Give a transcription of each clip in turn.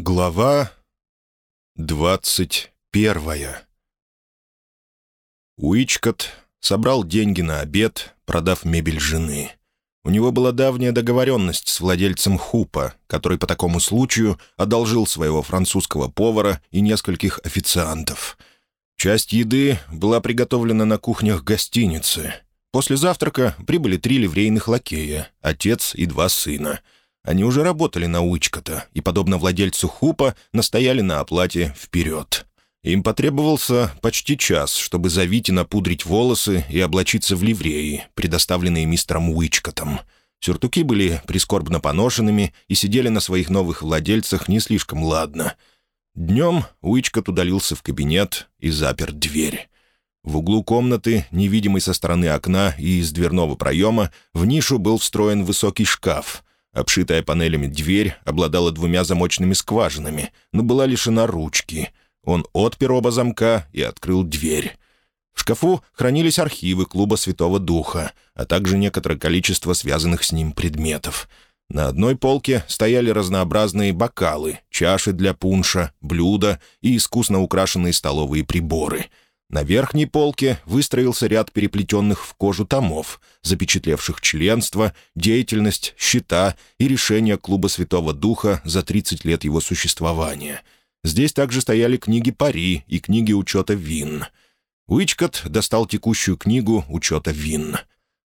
Глава двадцать первая Уичкот собрал деньги на обед, продав мебель жены. У него была давняя договоренность с владельцем Хупа, который по такому случаю одолжил своего французского повара и нескольких официантов. Часть еды была приготовлена на кухнях гостиницы. После завтрака прибыли три ливрейных лакея, отец и два сына — они уже работали на Уичкота и, подобно владельцу Хупа, настояли на оплате вперед. Им потребовался почти час, чтобы завить и напудрить волосы и облачиться в ливреи, предоставленные мистером Уичкотом. Сюртуки были прискорбно поношенными и сидели на своих новых владельцах не слишком ладно. Днем Уичкот удалился в кабинет и запер дверь. В углу комнаты, невидимый со стороны окна и из дверного проема, в нишу был встроен высокий шкаф — Обшитая панелями дверь обладала двумя замочными скважинами, но была лишена ручки. Он отпер оба замка и открыл дверь. В шкафу хранились архивы клуба Святого Духа, а также некоторое количество связанных с ним предметов. На одной полке стояли разнообразные бокалы, чаши для пунша, блюда и искусно украшенные столовые приборы — на верхней полке выстроился ряд переплетенных в кожу томов, запечатлевших членство, деятельность, счета и решения Клуба Святого Духа за 30 лет его существования. Здесь также стояли книги пари и книги учета вин. Уичкот достал текущую книгу учета вин.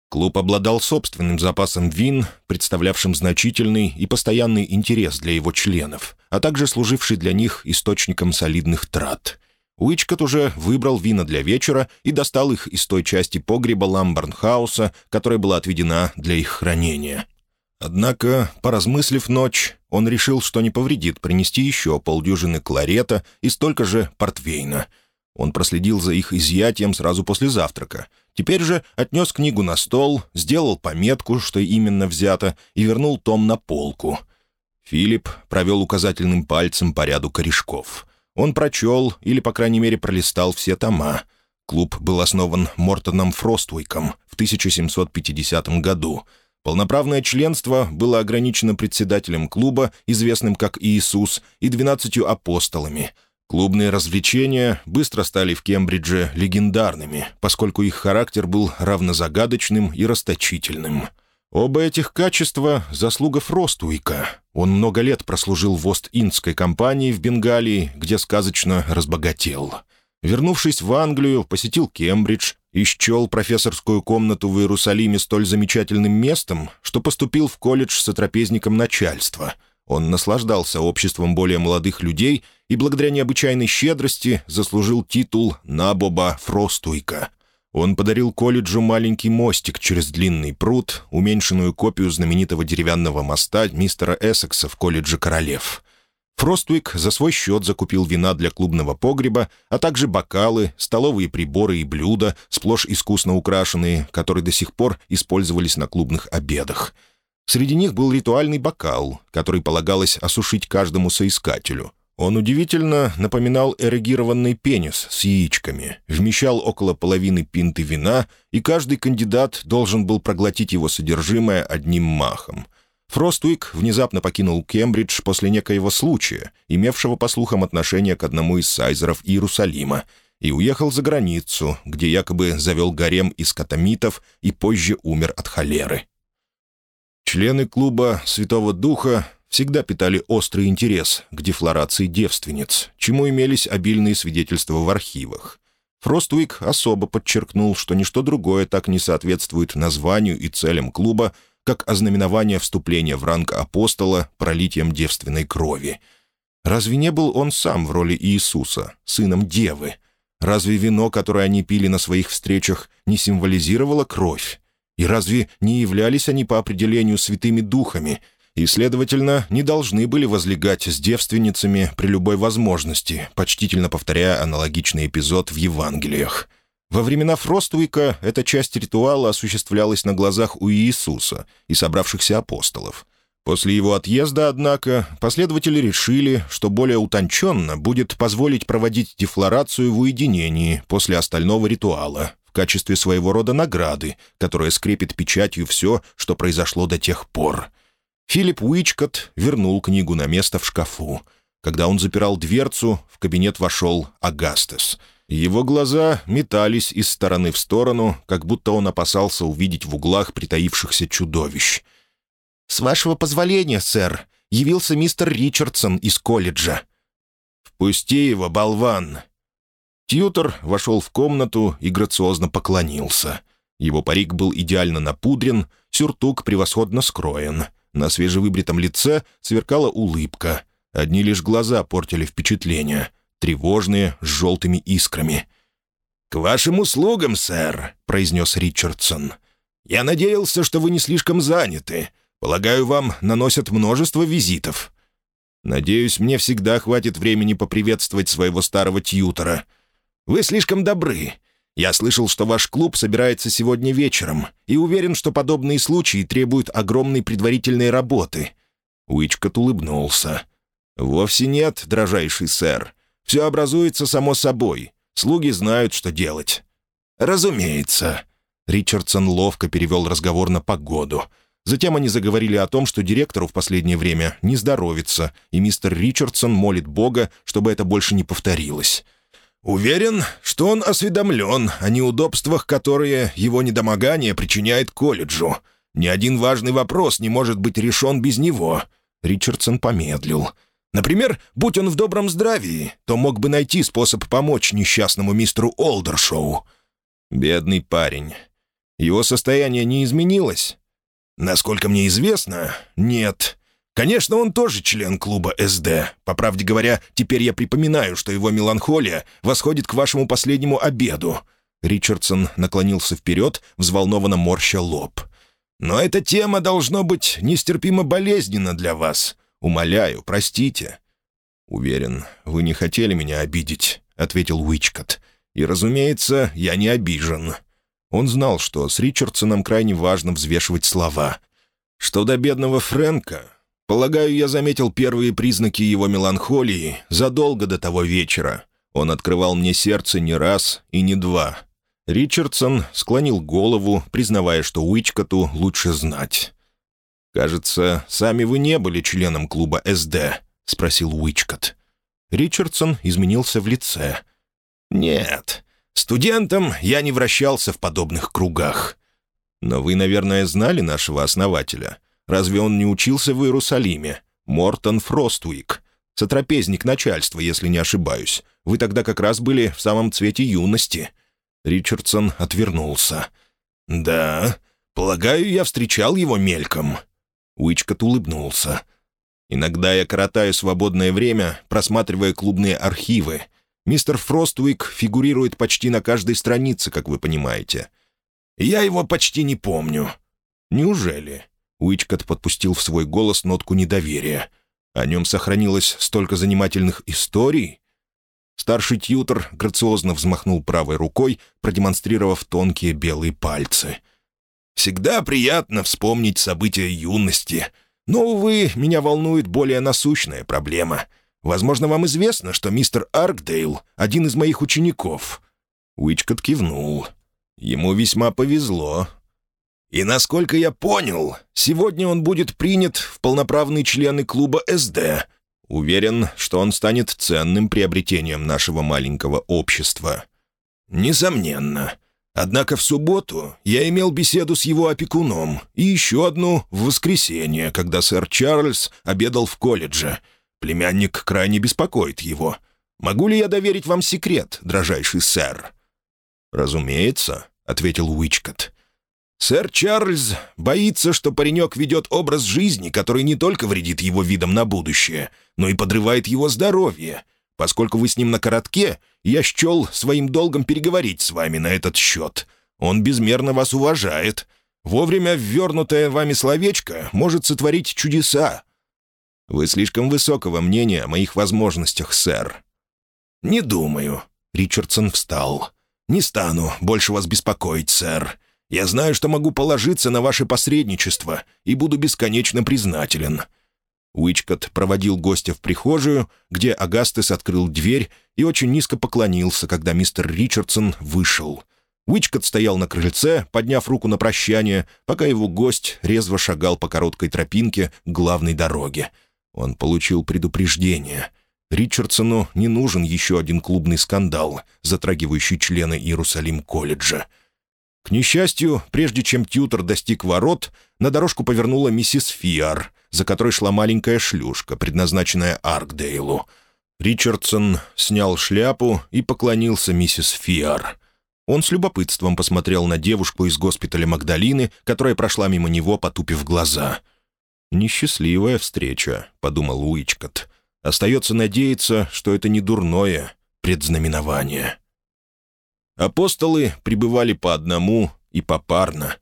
Клуб обладал собственным запасом вин, представлявшим значительный и постоянный интерес для его членов, а также служивший для них источником солидных трат — Уичкот уже выбрал вина для вечера и достал их из той части погреба Ламбернхауса, которая была отведена для их хранения. Однако, поразмыслив ночь, он решил, что не повредит принести еще полдюжины кларета и столько же портвейна. Он проследил за их изъятием сразу после завтрака. Теперь же отнес книгу на стол, сделал пометку, что именно взято, и вернул том на полку. Филипп провел указательным пальцем по ряду корешков — он прочел, или, по крайней мере, пролистал все тома. Клуб был основан Мортоном Фроствейком в 1750 году. Полноправное членство было ограничено председателем клуба, известным как Иисус, и двенадцатью апостолами. Клубные развлечения быстро стали в Кембридже легендарными, поскольку их характер был равнозагадочным и расточительным — Оба этих качества — заслуга Фростуика. Он много лет прослужил в Ост-Индской компании в Бенгалии, где сказочно разбогател. Вернувшись в Англию, посетил Кембридж и счел профессорскую комнату в Иерусалиме столь замечательным местом, что поступил в колледж с сотрапезником начальства. Он наслаждался обществом более молодых людей и благодаря необычайной щедрости заслужил титул «Набоба Фростуика», он подарил колледжу маленький мостик через длинный пруд, уменьшенную копию знаменитого деревянного моста мистера Эссекса в колледже королев. Фроствик за свой счет закупил вина для клубного погреба, а также бокалы, столовые приборы и блюда, сплошь искусно украшенные, которые до сих пор использовались на клубных обедах. Среди них был ритуальный бокал, который полагалось осушить каждому соискателю — он удивительно напоминал эрегированный пенис с яичками, вмещал около половины пинты вина, и каждый кандидат должен был проглотить его содержимое одним махом. Фроствик внезапно покинул Кембридж после некоего случая, имевшего, по слухам, отношение к одному из сайзеров Иерусалима, и уехал за границу, где якобы завел гарем из катамитов и позже умер от холеры. Члены клуба «Святого Духа» всегда питали острый интерес к дефлорации девственниц, чему имелись обильные свидетельства в архивах. Фроствик особо подчеркнул, что ничто другое так не соответствует названию и целям клуба, как ознаменование вступления в ранг апостола пролитием девственной крови. Разве не был он сам в роли Иисуса, сыном Девы? Разве вино, которое они пили на своих встречах, не символизировало кровь? И разве не являлись они по определению святыми духами, и, следовательно, не должны были возлегать с девственницами при любой возможности, почтительно повторяя аналогичный эпизод в Евангелиях. Во времена Фроствика эта часть ритуала осуществлялась на глазах у Иисуса и собравшихся апостолов. После его отъезда, однако, последователи решили, что более утонченно будет позволить проводить дефлорацию в уединении после остального ритуала, в качестве своего рода награды, которая скрепит печатью все, что произошло до тех пор — Филипп Уичкот вернул книгу на место в шкафу. Когда он запирал дверцу, в кабинет вошел Агастес. Его глаза метались из стороны в сторону, как будто он опасался увидеть в углах притаившихся чудовищ. «С вашего позволения, сэр, явился мистер Ричардсон из колледжа». «Впусти его, болван!» Тьютор вошел в комнату и грациозно поклонился. Его парик был идеально напудрен, сюртук превосходно скроен. На свежевыбритом лице сверкала улыбка. Одни лишь глаза портили впечатление, тревожные, с желтыми искрами. «К вашим услугам, сэр», — произнес Ричардсон. «Я надеялся, что вы не слишком заняты. Полагаю, вам наносят множество визитов». «Надеюсь, мне всегда хватит времени поприветствовать своего старого тьютора. Вы слишком добры. Я слышал, что ваш клуб собирается сегодня вечером, и уверен, что подобные случаи требуют огромной предварительной работы». Уичкот улыбнулся. «Вовсе нет, дрожайший сэр. Все образуется само собой. Слуги знают, что делать». «Разумеется». Ричардсон ловко перевел разговор на погоду. Затем они заговорили о том, что директору в последнее время не здоровится, и мистер Ричардсон молит Бога, чтобы это больше не повторилось. Уверен, что он осведомлен о неудобствах, которые его недомогание причиняет колледжу. Ни один важный вопрос не может быть решен без него». Ричардсон помедлил. «Например, будь он в добром здравии, то мог бы найти способ помочь несчастному мистеру Олдершоу». «Бедный парень. Его состояние не изменилось?» «Насколько мне известно, нет. Конечно, он тоже член клуба СД. По правде говоря, теперь я припоминаю, что его меланхолия восходит к вашему последнему обеду». Ричардсон наклонился вперед, взволнованно морща лоб. «Но эта тема должно быть нестерпимо болезненна для вас. Умоляю, простите». «Уверен, вы не хотели меня обидеть», — ответил Уичкот. «И, разумеется, я не обижен». Он знал, что с Ричардсоном крайне важно взвешивать слова. Что до бедного Фрэнка, Полагаю, я заметил первые признаки его меланхолии задолго до того вечера. Он открывал мне сердце не раз и не два. Ричардсон склонил голову, признавая, что Уичкоту лучше знать. «Кажется, сами вы не были членом клуба СД», — спросил Уичкот. Ричардсон изменился в лице. «Нет, студентом я не вращался в подобных кругах». «Но вы, наверное, знали нашего основателя?» Разве он не учился в Иерусалиме? Мортон Фроствик. Сотрапезник начальства, если не ошибаюсь. Вы тогда как раз были в самом цвете юности». Ричардсон отвернулся. «Да, полагаю, я встречал его мельком». Уичкот улыбнулся. «Иногда я коротаю свободное время, просматривая клубные архивы. Мистер Фроствик фигурирует почти на каждой странице, как вы понимаете». «Я его почти не помню». «Неужели?» Уичкот подпустил в свой голос нотку недоверия. О нем сохранилось столько занимательных историй. Старший тьютор грациозно взмахнул правой рукой, продемонстрировав тонкие белые пальцы. «Всегда приятно вспомнить события юности. Но, увы, меня волнует более насущная проблема. Возможно, вам известно, что мистер Аркдейл — один из моих учеников». Уичкот кивнул. «Ему весьма повезло. И, насколько я понял, сегодня он будет принят в полноправные члены клуба СД. Уверен, что он станет ценным приобретением нашего маленького общества. Несомненно. Однако в субботу я имел беседу с его опекуном и еще одну в воскресенье, когда сэр Чарльз обедал в колледже. Племянник крайне беспокоит его. Могу ли я доверить вам секрет, дрожайший сэр?» «Разумеется», — ответил Уичкотт. Сэр Чарльз боится, что паренек ведет образ жизни, который не только вредит его видам на будущее, но и подрывает его здоровье. Поскольку вы с ним на коротке, я счел своим долгом переговорить с вами на этот счет. Он безмерно вас уважает. Вовремя ввернутое вами словечко может сотворить чудеса. Вы слишком высокого мнения о моих возможностях, сэр». «Не думаю». Ричардсон встал. «Не стану больше вас беспокоить, сэр. Я знаю, что могу положиться на ваше посредничество и буду бесконечно признателен». Уичкот проводил гостя в прихожую, где Агастес открыл дверь и очень низко поклонился, когда мистер Ричардсон вышел. Уичкот стоял на крыльце, подняв руку на прощание, пока его гость резво шагал по короткой тропинке к главной дороге. Он получил предупреждение. Ричардсону не нужен еще один клубный скандал, затрагивающий члены Иерусалим-колледжа. К несчастью, прежде чем Тьютор достиг ворот, на дорожку повернула миссис Фиар, за которой шла маленькая шлюшка, предназначенная Аркдейлу. Ричардсон снял шляпу и поклонился миссис Фиар. Он с любопытством посмотрел на девушку из госпиталя Магдалины, которая прошла мимо него, потупив глаза. «Несчастливая встреча», — подумал Уичкот. «Остается надеяться, что это не дурное предзнаменование». Апостолы пребывали по одному и попарно.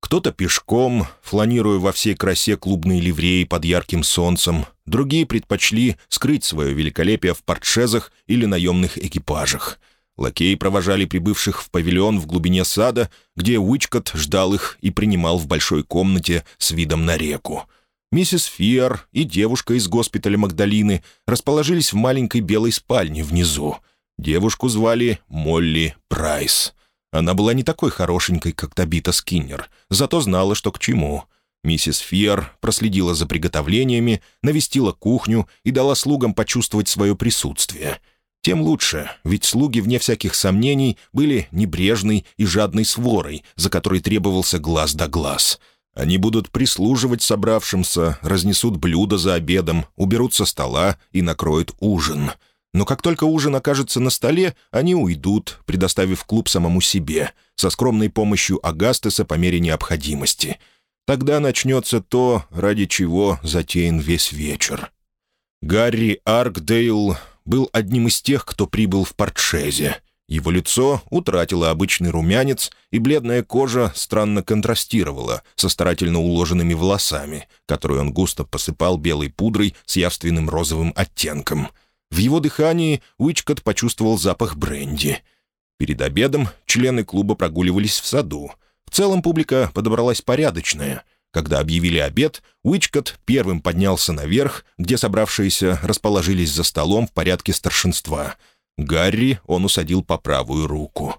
Кто-то пешком, фланируя во всей красе клубные ливреи под ярким солнцем, другие предпочли скрыть свое великолепие в портшезах или наемных экипажах. Лакеи провожали прибывших в павильон в глубине сада, где Уичкот ждал их и принимал в большой комнате с видом на реку. Миссис Фиар и девушка из госпиталя Магдалины расположились в маленькой белой спальне внизу — Девушку звали Молли Прайс. Она была не такой хорошенькой, как Табита Скиннер, зато знала, что к чему. Миссис Фиер проследила за приготовлениями, навестила кухню и дала слугам почувствовать свое присутствие. Тем лучше, ведь слуги, вне всяких сомнений, были небрежной и жадной сворой, за которой требовался глаз да глаз. Они будут прислуживать собравшимся, разнесут блюда за обедом, уберут со стола и накроют ужин — но как только ужин окажется на столе, они уйдут, предоставив клуб самому себе, со скромной помощью Агастеса по мере необходимости. Тогда начнется то, ради чего затеян весь вечер. Гарри Аркдейл был одним из тех, кто прибыл в Портшезе. Его лицо утратило обычный румянец, и бледная кожа странно контрастировала со старательно уложенными волосами, которые он густо посыпал белой пудрой с явственным розовым оттенком — в его дыхании Уичкот почувствовал запах бренди. Перед обедом члены клуба прогуливались в саду. В целом публика подобралась порядочная. Когда объявили обед, Уичкот первым поднялся наверх, где собравшиеся расположились за столом в порядке старшинства. Гарри он усадил по правую руку.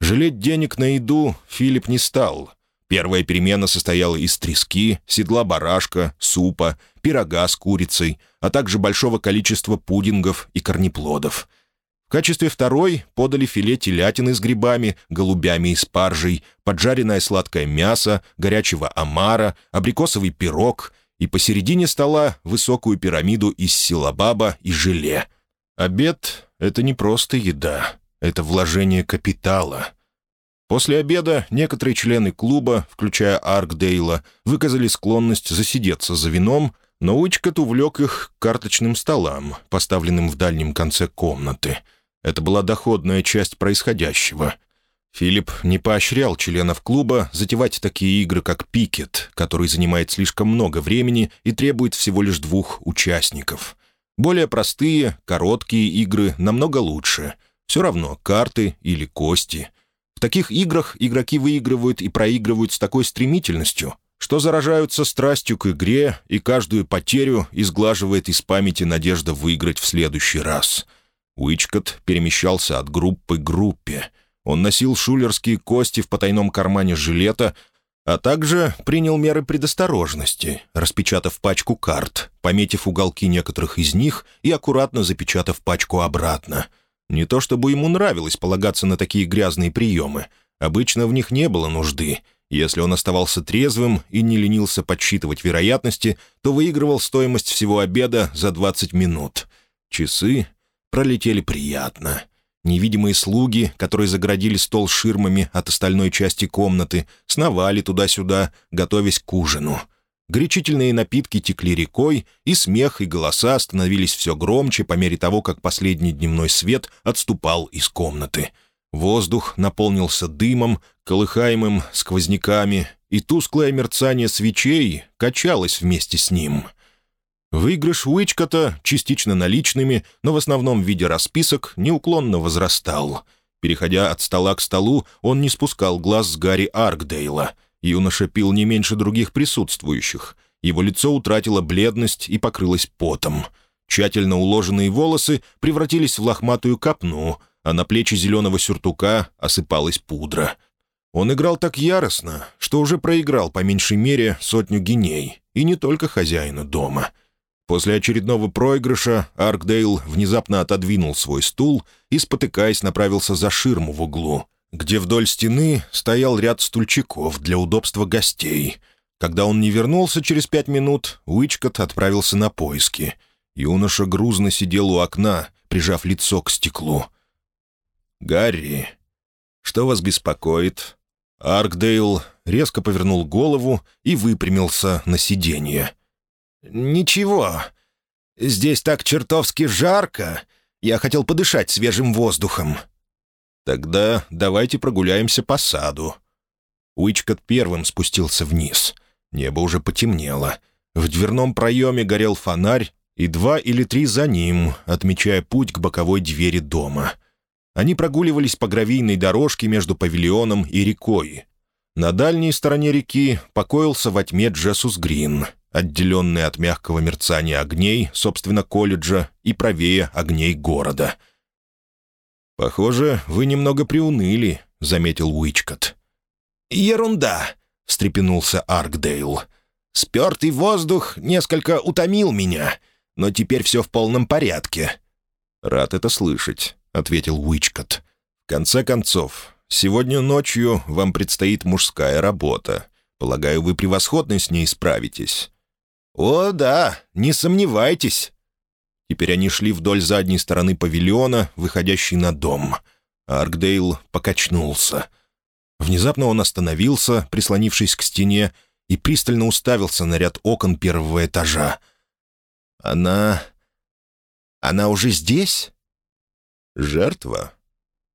Жалеть денег на еду Филипп не стал — Первая перемена состояла из трески, седла барашка, супа, пирога с курицей, а также большого количества пудингов и корнеплодов. В качестве второй подали филе телятины с грибами, голубями и спаржей, поджаренное сладкое мясо, горячего омара, абрикосовый пирог и посередине стола высокую пирамиду из силабаба и желе. Обед — это не просто еда, это вложение капитала — После обеда некоторые члены клуба, включая Аркдейла, выказали склонность засидеться за вином, но Уичкот увлек их к карточным столам, поставленным в дальнем конце комнаты. Это была доходная часть происходящего. Филипп не поощрял членов клуба затевать такие игры, как пикет, который занимает слишком много времени и требует всего лишь двух участников. Более простые, короткие игры намного лучше. Все равно карты или кости — таких играх игроки выигрывают и проигрывают с такой стремительностью, что заражаются страстью к игре, и каждую потерю изглаживает из памяти надежда выиграть в следующий раз. Уичкот перемещался от группы к группе. Он носил шулерские кости в потайном кармане жилета, а также принял меры предосторожности, распечатав пачку карт, пометив уголки некоторых из них и аккуратно запечатав пачку обратно — не то чтобы ему нравилось полагаться на такие грязные приемы. Обычно в них не было нужды. Если он оставался трезвым и не ленился подсчитывать вероятности, то выигрывал стоимость всего обеда за 20 минут. Часы пролетели приятно. Невидимые слуги, которые заградили стол ширмами от остальной части комнаты, сновали туда-сюда, готовясь к ужину — Горячительные напитки текли рекой, и смех и голоса становились все громче по мере того, как последний дневной свет отступал из комнаты. Воздух наполнился дымом, колыхаемым сквозняками, и тусклое мерцание свечей качалось вместе с ним. Выигрыш Уичкота, частично наличными, но в основном в виде расписок, неуклонно возрастал. Переходя от стола к столу, он не спускал глаз с Гарри Аркдейла — Юноша пил не меньше других присутствующих. Его лицо утратило бледность и покрылось потом. Тщательно уложенные волосы превратились в лохматую копну, а на плечи зеленого сюртука осыпалась пудра. Он играл так яростно, что уже проиграл по меньшей мере сотню геней, и не только хозяину дома. После очередного проигрыша Аркдейл внезапно отодвинул свой стул и, спотыкаясь, направился за ширму в углу, где вдоль стены стоял ряд стульчиков для удобства гостей. Когда он не вернулся через пять минут, Уичкот отправился на поиски. Юноша грузно сидел у окна, прижав лицо к стеклу. «Гарри, что вас беспокоит?» Аркдейл резко повернул голову и выпрямился на сиденье. «Ничего. Здесь так чертовски жарко. Я хотел подышать свежим воздухом». «Тогда давайте прогуляемся по саду». Уичкот первым спустился вниз. Небо уже потемнело. В дверном проеме горел фонарь, и два или три за ним, отмечая путь к боковой двери дома. Они прогуливались по гравийной дорожке между павильоном и рекой. На дальней стороне реки покоился во тьме Джессус Грин — отделенные от мягкого мерцания огней, собственно, колледжа, и правее огней города. «Похоже, вы немного приуныли», — заметил Уичкот. «Ерунда», — встрепенулся Аркдейл. «Спертый воздух несколько утомил меня, но теперь все в полном порядке». «Рад это слышать», — ответил Уичкот. «В конце концов, сегодня ночью вам предстоит мужская работа. Полагаю, вы превосходно с ней справитесь. «О, да, не сомневайтесь». Теперь они шли вдоль задней стороны павильона, выходящей на дом. Аркдейл покачнулся. Внезапно он остановился, прислонившись к стене, и пристально уставился на ряд окон первого этажа. «Она... она уже здесь?» «Жертва?»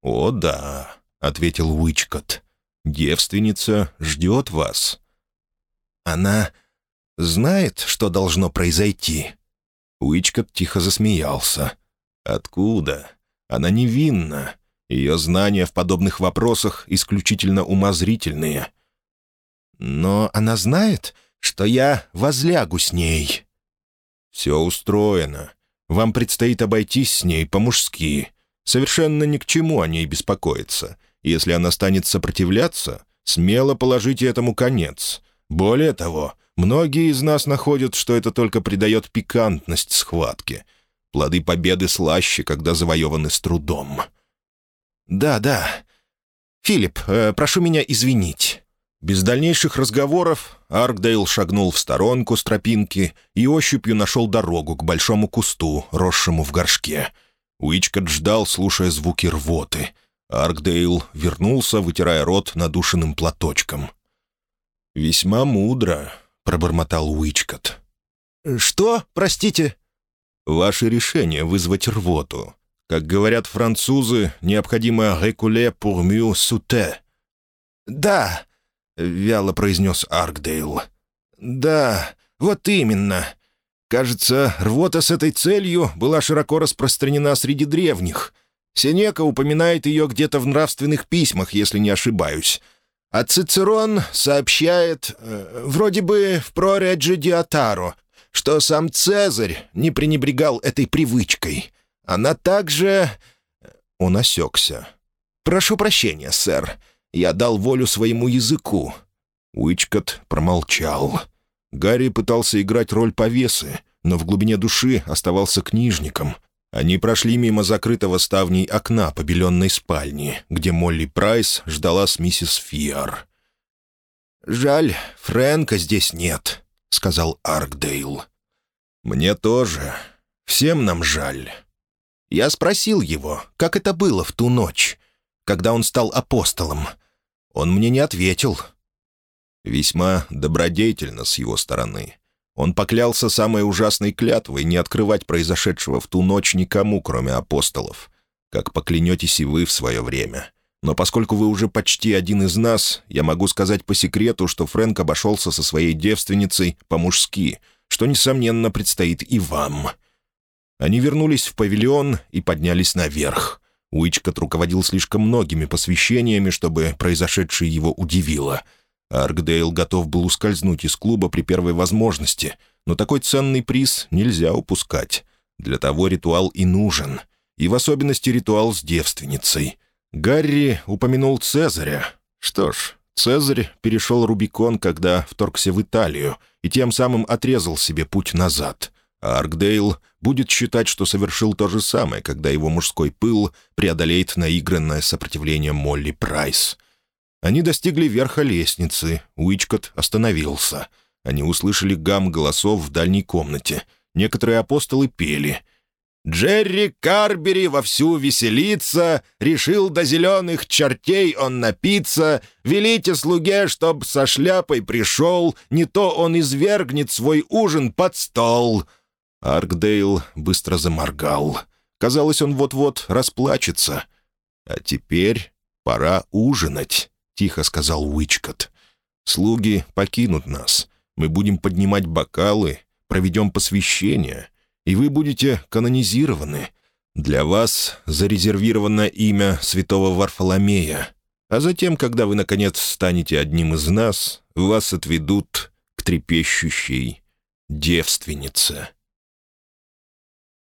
«О, да», — ответил Уичкот. «Девственница ждет вас». «Она знает, что должно произойти?» Уичкот тихо засмеялся. «Откуда? Она невинна. Ее знания в подобных вопросах исключительно умозрительные». «Но она знает, что я возлягу с ней». «Все устроено. Вам предстоит обойтись с ней по-мужски. Совершенно ни к чему о ней беспокоиться. Если она станет сопротивляться, смело положите этому конец. Более того, Многие из нас находят, что это только придает пикантность схватке. Плоды победы слаще, когда завоеваны с трудом. «Да, да. Филипп, э, прошу меня извинить». Без дальнейших разговоров Аркдейл шагнул в сторонку с тропинки и ощупью нашел дорогу к большому кусту, росшему в горшке. Уичкот ждал, слушая звуки рвоты. Аркдейл вернулся, вытирая рот надушенным платочком. «Весьма мудро», пробормотал Уичкот. «Что? Простите?» «Ваше решение вызвать рвоту. Как говорят французы, необходимо «рекуле pour mieux sauter». «Да», — вяло произнес Аркдейл. «Да, вот именно. Кажется, рвота с этой целью была широко распространена среди древних. Сенека упоминает ее где-то в нравственных письмах, если не ошибаюсь. А Цицерон сообщает, э, вроде бы в Проредже Диатаро, что сам Цезарь не пренебрегал этой привычкой. Она также... Э, он осекся. «Прошу прощения, сэр. Я дал волю своему языку». Уичкот промолчал. Гарри пытался играть роль повесы, но в глубине души оставался книжником — они прошли мимо закрытого ставней окна побеленной спальни, где Молли Прайс ждала с миссис Фиар. «Жаль, Фрэнка здесь нет», — сказал Аркдейл. «Мне тоже. Всем нам жаль». Я спросил его, как это было в ту ночь, когда он стал апостолом. Он мне не ответил. Весьма добродетельно с его стороны. Он поклялся самой ужасной клятвой не открывать произошедшего в ту ночь никому, кроме апостолов. Как поклянетесь и вы в свое время. Но поскольку вы уже почти один из нас, я могу сказать по секрету, что Фрэнк обошелся со своей девственницей по-мужски, что, несомненно, предстоит и вам». Они вернулись в павильон и поднялись наверх. Уичкот руководил слишком многими посвящениями, чтобы произошедшее его удивило — Аркдейл готов был ускользнуть из клуба при первой возможности, но такой ценный приз нельзя упускать. Для того ритуал и нужен. И в особенности ритуал с девственницей. Гарри упомянул Цезаря. Что ж, Цезарь перешел Рубикон, когда вторгся в Италию, и тем самым отрезал себе путь назад. а Аркдейл будет считать, что совершил то же самое, когда его мужской пыл преодолеет наигранное сопротивление Молли Прайс. Они достигли верха лестницы, Уичкот остановился. Они услышали гам голосов в дальней комнате. Некоторые апостолы пели — Джерри Карбери вовсю веселится, решил до зеленых чертей он напиться, велите слуге, чтоб со шляпой пришел, не то он извергнет свой ужин под стол». Аркдейл быстро заморгал. Казалось, он вот-вот расплачется. «А теперь пора ужинать», — тихо сказал Уичкот. «Слуги покинут нас. Мы будем поднимать бокалы, проведем посвящение» и вы будете канонизированы. Для вас зарезервировано имя святого Варфоломея, а затем, когда вы, наконец, станете одним из нас, вас отведут к трепещущей девственнице».